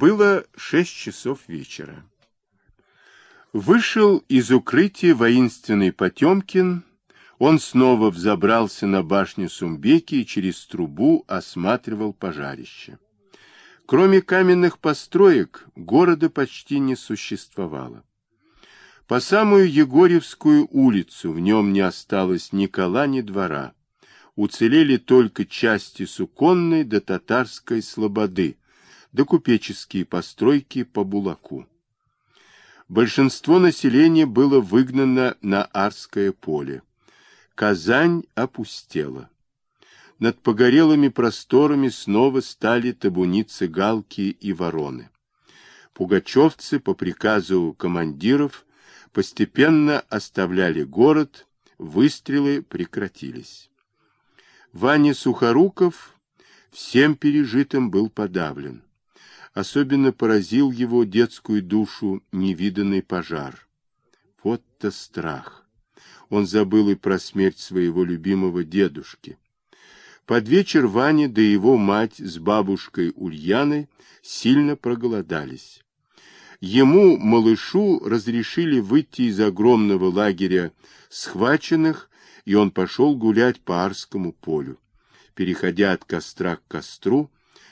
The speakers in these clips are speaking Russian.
Было шесть часов вечера. Вышел из укрытия воинственный Потемкин. Он снова взобрался на башню Сумбеки и через трубу осматривал пожарище. Кроме каменных построек, города почти не существовало. По самую Егорьевскую улицу в нем не осталось ни кола, ни двора. Уцелели только части суконной до татарской слободы, да купеческие постройки по Булаку. Большинство населения было выгнано на Арское поле. Казань опустела. Над погорелыми просторами снова стали табуниться галки и вороны. Пугачевцы по приказу командиров постепенно оставляли город, выстрелы прекратились. Ваня Сухоруков всем пережитым был подавлен. Особенно поразил его детскую душу невиданный пожар. Вот-то страх! Он забыл и про смерть своего любимого дедушки. Под вечер Ваня да его мать с бабушкой Ульяной сильно проголодались. Ему, малышу, разрешили выйти из огромного лагеря схваченных, и он пошел гулять по Арскому полю, переходя от костра к костру,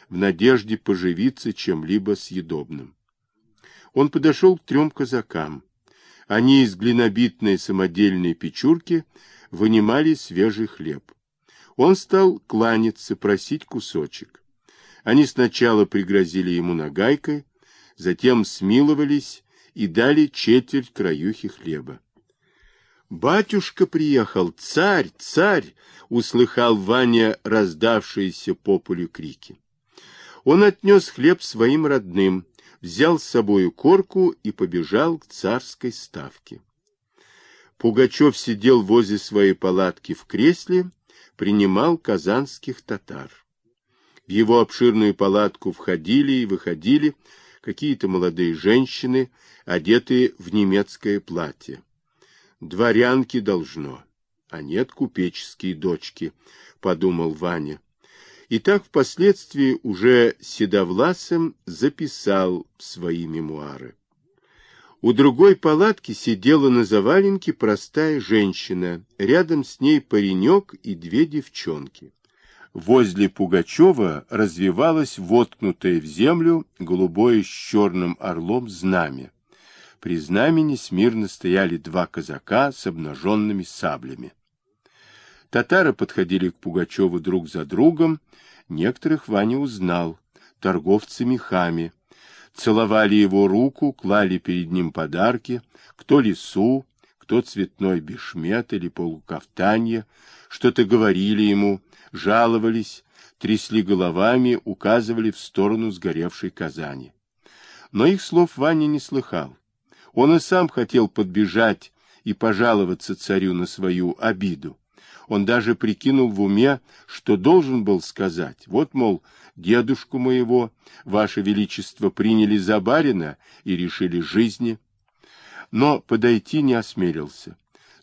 в надежде поживиться чем-либо съедобным. Он подошел к трем казакам. Они из глинобитной самодельной печурки вынимали свежий хлеб. Он стал кланяться, просить кусочек. Они сначала пригрозили ему нагайкой, затем смиловались и дали четверть краюхи хлеба. «Батюшка приехал! Царь! Царь!» — услыхал Ваня раздавшиеся по полю крики. Он отнес хлеб своим родным, взял с собою корку и побежал к царской ставке. Пугачев сидел возле своей палатки в кресле принимал казанских татар. В его обширную палатку входили и выходили какие-то молодые женщины, одетые в немецкое платье. Дворянки должно, а нет купеческие дочки, подумал Ваня. И так впоследствии уже седовласым записал свои мемуары. У другой палатки сидела на заваленке простая женщина, рядом с ней паренек и две девчонки. Возле Пугачева развивалось воткнутое в землю голубое с черным орлом знамя. При знамени смирно стояли два казака с обнаженными саблями. Татары подходили к Пугачеву друг за другом, некоторых Ваня узнал, торговцы мехами, целовали его руку, клали перед ним подарки, кто лису, кто цветной бешмет или полукафтанье, что-то говорили ему, жаловались, трясли головами, указывали в сторону сгоревшей Казани. Но их слов Ваня не слыхал. Он и сам хотел подбежать и пожаловаться царю на свою обиду. Он даже прикинул в уме, что должен был сказать. Вот, мол, дедушку моего, ваше величество, приняли за барина и решили жизни. Но подойти не осмелился.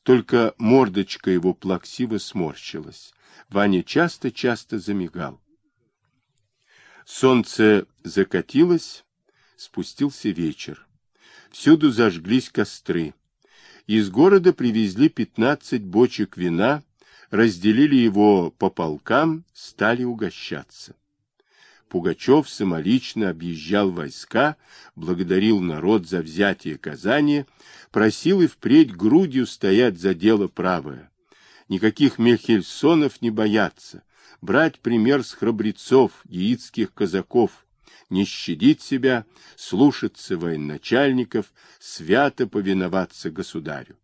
Только мордочка его плаксиво сморщилась. Ваня часто-часто замигал. Солнце закатилось, спустился вечер. Всюду зажглись костры. Из города привезли пятнадцать бочек вина разделили его по полкам, стали угощаться. Пугачев самолично объезжал войска, благодарил народ за взятие Казани, просил и впредь грудью стоять за дело правое. Никаких Мельхельсонов не бояться, брать пример с храбрецов, яицких казаков, не щадить себя, слушаться военачальников, свято повиноваться государю.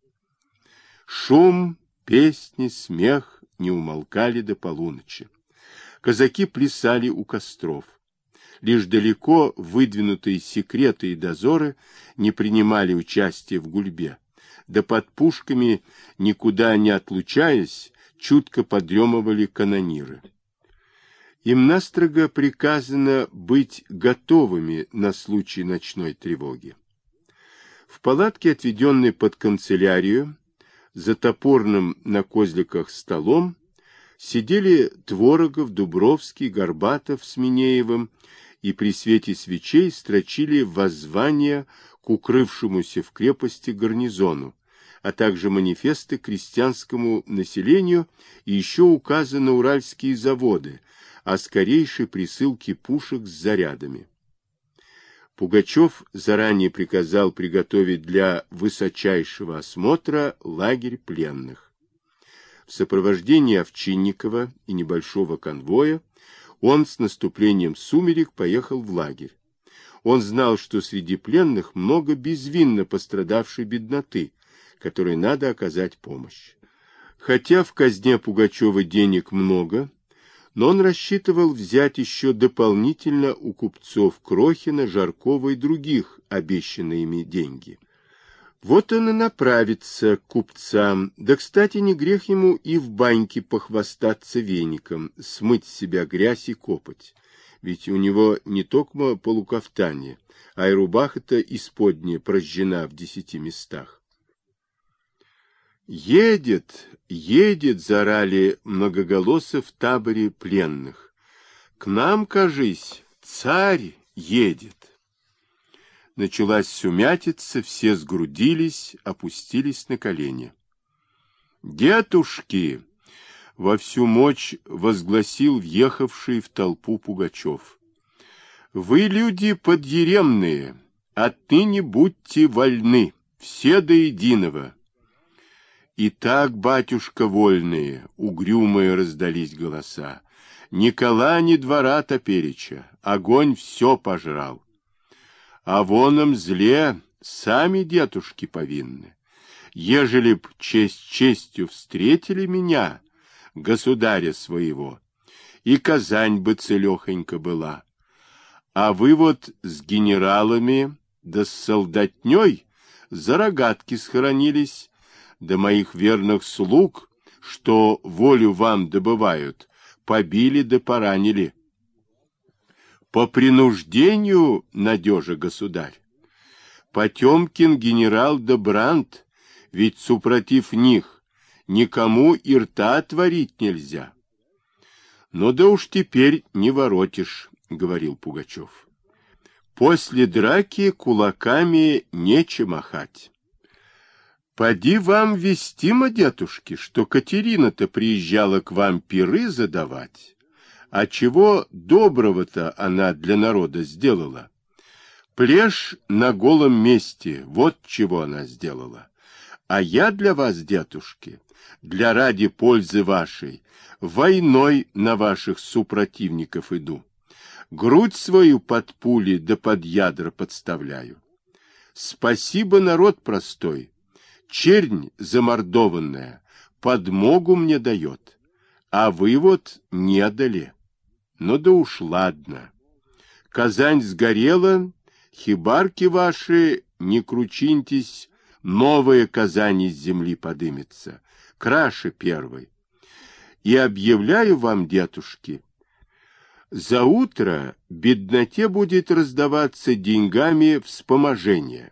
Шум Песни, смех не умолкали до полуночи. Казаки плясали у костров. Лишь далеко выдвинутые секреты и дозоры не принимали участия в гульбе, да под пушками, никуда не отлучаясь, чутко подремывали канониры. Им настрого приказано быть готовыми на случай ночной тревоги. В палатке, отведенной под канцелярию, за топорным на козликах столом сидели Творогов, Дубровский, Горбатов с Минеевым и при свете свечей строчили воззвания к укрывшемуся в крепости гарнизону, а также манифесты крестьянскому населению и еще указаны уральские заводы о скорейшей присылке пушек с зарядами. Пугачев заранее приказал приготовить для высочайшего осмотра лагерь пленных. В сопровождении Овчинникова и небольшого конвоя он с наступлением сумерек поехал в лагерь. Он знал, что среди пленных много безвинно пострадавшей бедноты, которой надо оказать помощь. Хотя в казне Пугачева денег много, но он рассчитывал взять еще дополнительно у купцов Крохина, Жаркова и других обещанные ими деньги. Вот он и направится к купцам, да, кстати, не грех ему и в баньке похвастаться веником, смыть с себя грязь и копоть, ведь у него не только полукафтание, а и рубаха-то исподняя прожжена в десяти местах. Едет, едет, зарали многоголосо в таборе пленных. К нам, кажись, царь едет. Началась сумятица, все сгрудились, опустились на колени. «Дедушки!» — во всю мощь возгласил въехавший в толпу Пугачев. «Вы люди подъеремные, отныне будьте вольны, все до единого». И так, батюшка, вольные, угрюмые раздались голоса. Никола ни двора топереча, огонь все пожрал. А воном зле сами дедушки повинны. Ежели б честь честью встретили меня, государя своего, и Казань бы целехонько была. А вы вот с генералами да с солдатней за рогатки схоронились, да моих верных слуг, что волю вам добывают, побили да поранили. По принуждению, надежа государь, Потемкин генерал да Брандт, ведь супротив них никому и рта отворить нельзя. Ну да уж теперь не воротишь, говорил Пугачев. После драки кулаками нечем махать. Поди вам вестимо, дедушки, что Катерина-то приезжала к вам пиры задавать. А чего доброго-то она для народа сделала? Плешь на голом месте, вот чего она сделала. А я для вас, дедушки, для ради пользы вашей, войной на ваших супротивников иду. Грудь свою под пули да под ядра подставляю. Спасибо, народ простой, чернь замордованная подмогу мне дает, а вы вот не дали. Ну да уж ладно. Казань сгорела, хибарки ваши, не кручиньтесь, новая Казань из земли подымется, краше первой. И объявляю вам, дедушки, за утро бедноте будет раздаваться деньгами вспоможение.